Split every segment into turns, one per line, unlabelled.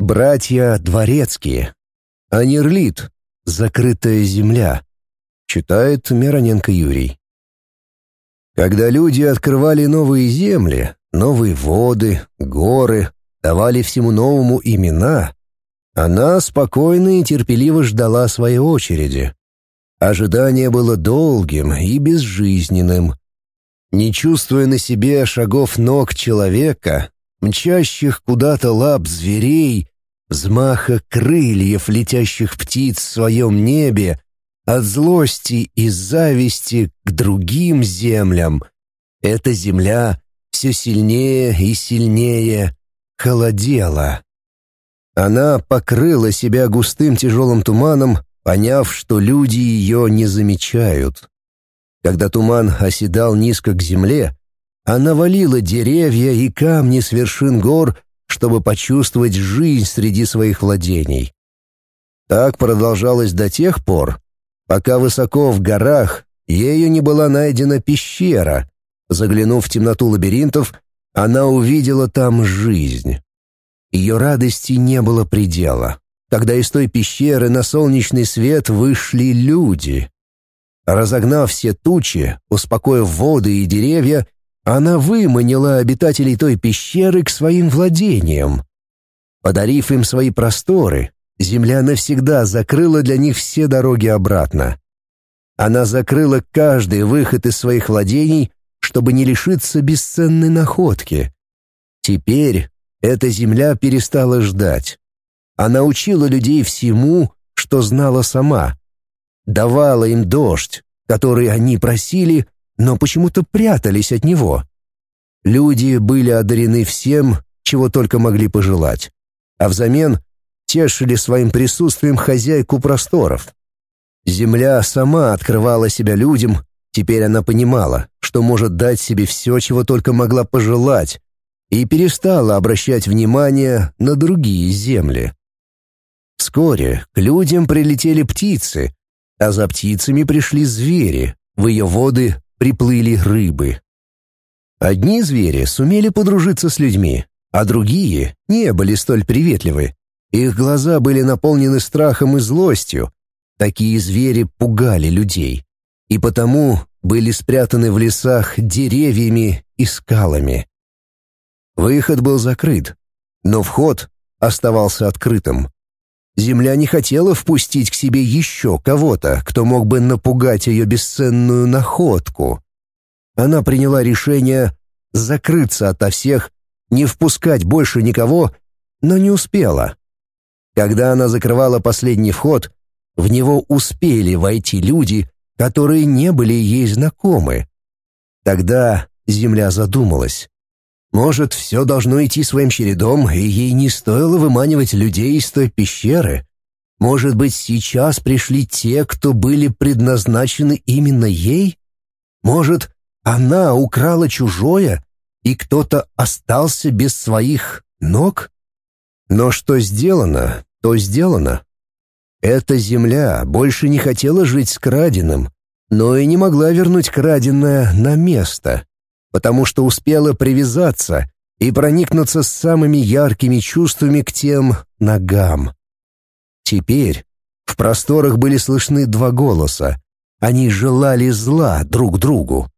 Братья Дворецкие. Анерлит. Закрытая земля. Читает Мироненко Юрий. Когда люди открывали новые земли, новые воды, горы, давали всему новому имена, она спокойно и терпеливо ждала своей очереди. Ожидание было долгим и безжизненным. Не чувствуя на себе шагов ног человека, мчащих куда-то лап зверей, взмаха крыльев летящих птиц в своем небе, от злости и зависти к другим землям, эта земля все сильнее и сильнее холодела. Она покрыла себя густым тяжелым туманом, поняв, что люди ее не замечают. Когда туман оседал низко к земле, она валила деревья и камни с вершин гор, чтобы почувствовать жизнь среди своих владений. Так продолжалось до тех пор, пока высоко в горах ею не была найдена пещера. Заглянув в темноту лабиринтов, она увидела там жизнь. Ее радости не было предела, когда из той пещеры на солнечный свет вышли люди. Разогнав все тучи, успокоив воды и деревья, она выманила обитателей той пещеры к своим владениям. Подарив им свои просторы, земля навсегда закрыла для них все дороги обратно. Она закрыла каждый выход из своих владений, чтобы не лишиться бесценной находки. Теперь эта земля перестала ждать. Она учила людей всему, что знала сама. Давала им дождь, который они просили, но почему-то прятались от него. Люди были одарены всем, чего только могли пожелать, а взамен тешили своим присутствием хозяйку просторов. Земля сама открывала себя людям, теперь она понимала, что может дать себе все, чего только могла пожелать, и перестала обращать внимание на другие земли. Вскоре к людям прилетели птицы, а за птицами пришли звери, в ее воды приплыли рыбы. Одни звери сумели подружиться с людьми, а другие не были столь приветливы. Их глаза были наполнены страхом и злостью. Такие звери пугали людей, и потому были спрятаны в лесах деревьями и скалами. Выход был закрыт, но вход оставался открытым. Земля не хотела впустить к себе еще кого-то, кто мог бы напугать ее бесценную находку. Она приняла решение закрыться ото всех, не впускать больше никого, но не успела. Когда она закрывала последний вход, в него успели войти люди, которые не были ей знакомы. Тогда земля задумалась. Может, все должно идти своим чередом, и ей не стоило выманивать людей из той пещеры? Может быть, сейчас пришли те, кто были предназначены именно ей? Может, она украла чужое, и кто-то остался без своих ног? Но что сделано, то сделано. Эта земля больше не хотела жить с краденым, но и не могла вернуть краденое на место потому что успела привязаться и проникнуться самыми яркими чувствами к тем ногам. Теперь в просторах были слышны два голоса. Они желали зла друг другу.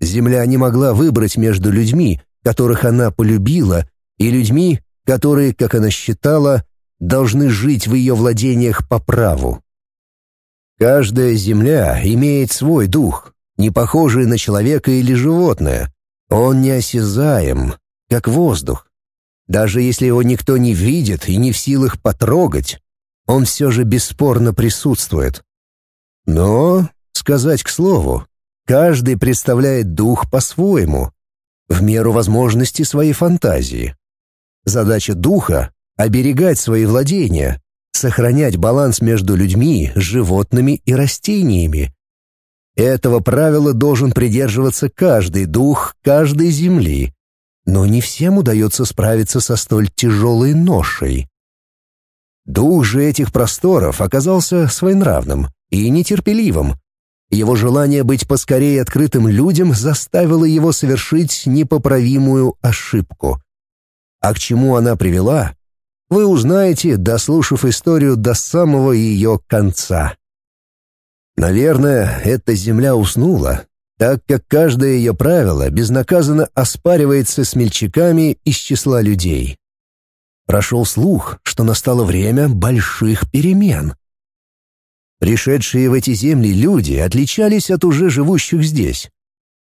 Земля не могла выбрать между людьми, которых она полюбила, и людьми, которые, как она считала, должны жить в ее владениях по праву. Каждая земля имеет свой дух, не похожий на человека или животное. Он неосязаем, как воздух. Даже если его никто не видит и не в силах потрогать, он все же бесспорно присутствует. Но, сказать к слову, каждый представляет дух по-своему, в меру возможности своей фантазии. Задача духа — оберегать свои владения, сохранять баланс между людьми, животными и растениями, этого правила должен придерживаться каждый дух каждой земли, но не всем удается справиться со столь тяжелой ношей. Дух же этих просторов оказался своенравным и нетерпеливым. Его желание быть поскорее открытым людям заставило его совершить непоправимую ошибку. А к чему она привела? вы узнаете, дослушав историю до самого ее конца. Наверное, эта земля уснула, так как каждое ее правило безнаказанно оспаривается смельчаками из числа людей. Прошел слух, что настало время больших перемен. Пришедшие в эти земли люди отличались от уже живущих здесь.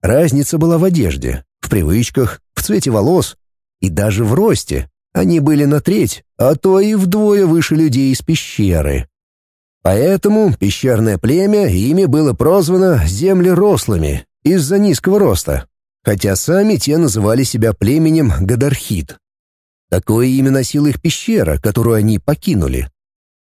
Разница была в одежде, в привычках, в цвете волос и даже в росте. Они были на треть, а то и вдвое выше людей из пещеры. Поэтому пещерное племя ими было прозвано землерослыми из-за низкого роста, хотя сами те называли себя племенем Гадархит. Такое имя носила их пещера, которую они покинули.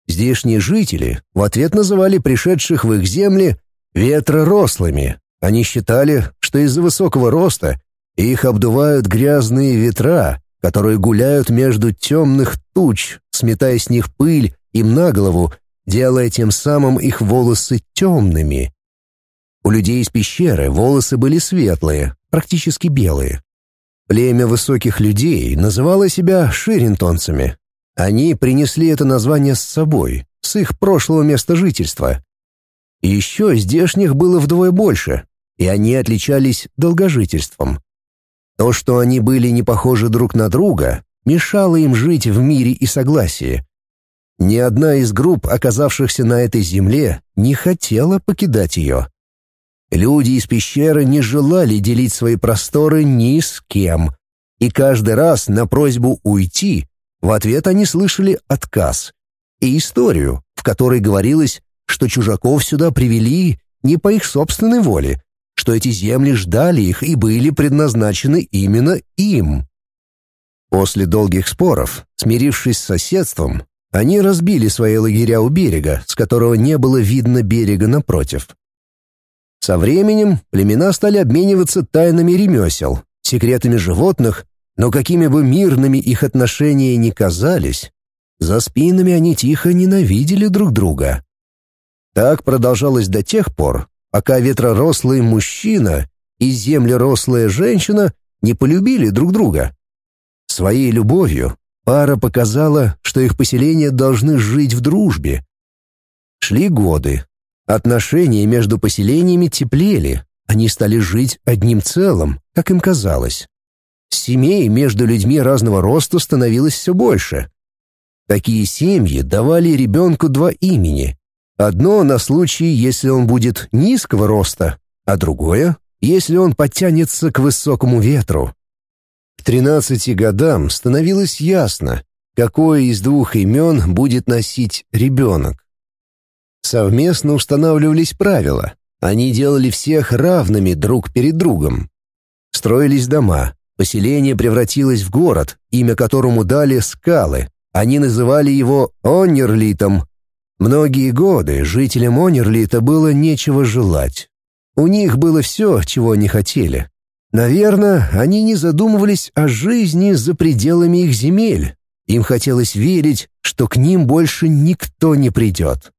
Здешние жители в ответ называли пришедших в их земли ветророслыми. Они считали, что из-за высокого роста их обдувают грязные ветра, которые гуляют между темных туч, сметая с них пыль им на голову делая тем самым их волосы темными. У людей из пещеры волосы были светлые, практически белые. Племя высоких людей называло себя ширинтонцами. Они принесли это название с собой, с их прошлого места жительства. И еще здешних было вдвое больше, и они отличались долгожительством. То, что они были не похожи друг на друга, мешало им жить в мире и согласии, ни одна из групп, оказавшихся на этой земле, не хотела покидать ее. Люди из пещеры не желали делить свои просторы ни с кем, и каждый раз на просьбу уйти в ответ они слышали отказ и историю, в которой говорилось, что чужаков сюда привели не по их собственной воле, что эти земли ждали их и были предназначены именно им. После долгих споров, смирившись с соседством, они разбили свои лагеря у берега, с которого не было видно берега напротив. Со временем племена стали обмениваться тайнами ремесел, секретами животных, но какими бы мирными их отношения ни казались, за спинами они тихо ненавидели друг друга. Так продолжалось до тех пор, пока ветророслый мужчина и землерослая женщина не полюбили друг друга. Своей любовью Пара показала, что их поселения должны жить в дружбе. Шли годы. Отношения между поселениями теплели. Они стали жить одним целым, как им казалось. Семей между людьми разного роста становилось все больше. Такие семьи давали ребенку два имени. Одно на случай, если он будет низкого роста, а другое, если он подтянется к высокому ветру. К тринадцати годам становилось ясно, какое из двух имен будет носить ребенок. Совместно устанавливались правила. Они делали всех равными друг перед другом. Строились дома. Поселение превратилось в город, имя которому дали скалы. Они называли его Оннерлитом. Многие годы жителям Оннерлита было нечего желать. У них было все, чего они хотели. Наверное, они не задумывались о жизни за пределами их земель. Им хотелось верить, что к ним больше никто не придет.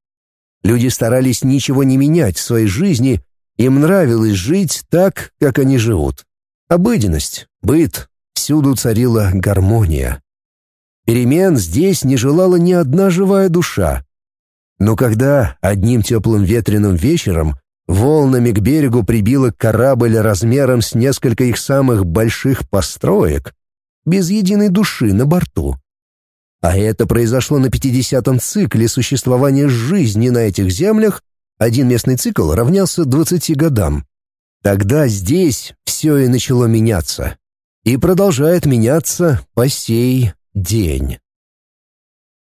Люди старались ничего не менять в своей жизни, им нравилось жить так, как они живут. Обыденность, быт, всюду царила гармония. Перемен здесь не желала ни одна живая душа. Но когда одним теплым ветреным вечером Волнами к берегу прибило корабль размером с несколько их самых больших построек, без единой души на борту. А это произошло на пятидесятом цикле существования жизни на этих землях, один местный цикл равнялся двадцати годам. Тогда здесь все и начало меняться. И продолжает меняться по сей день.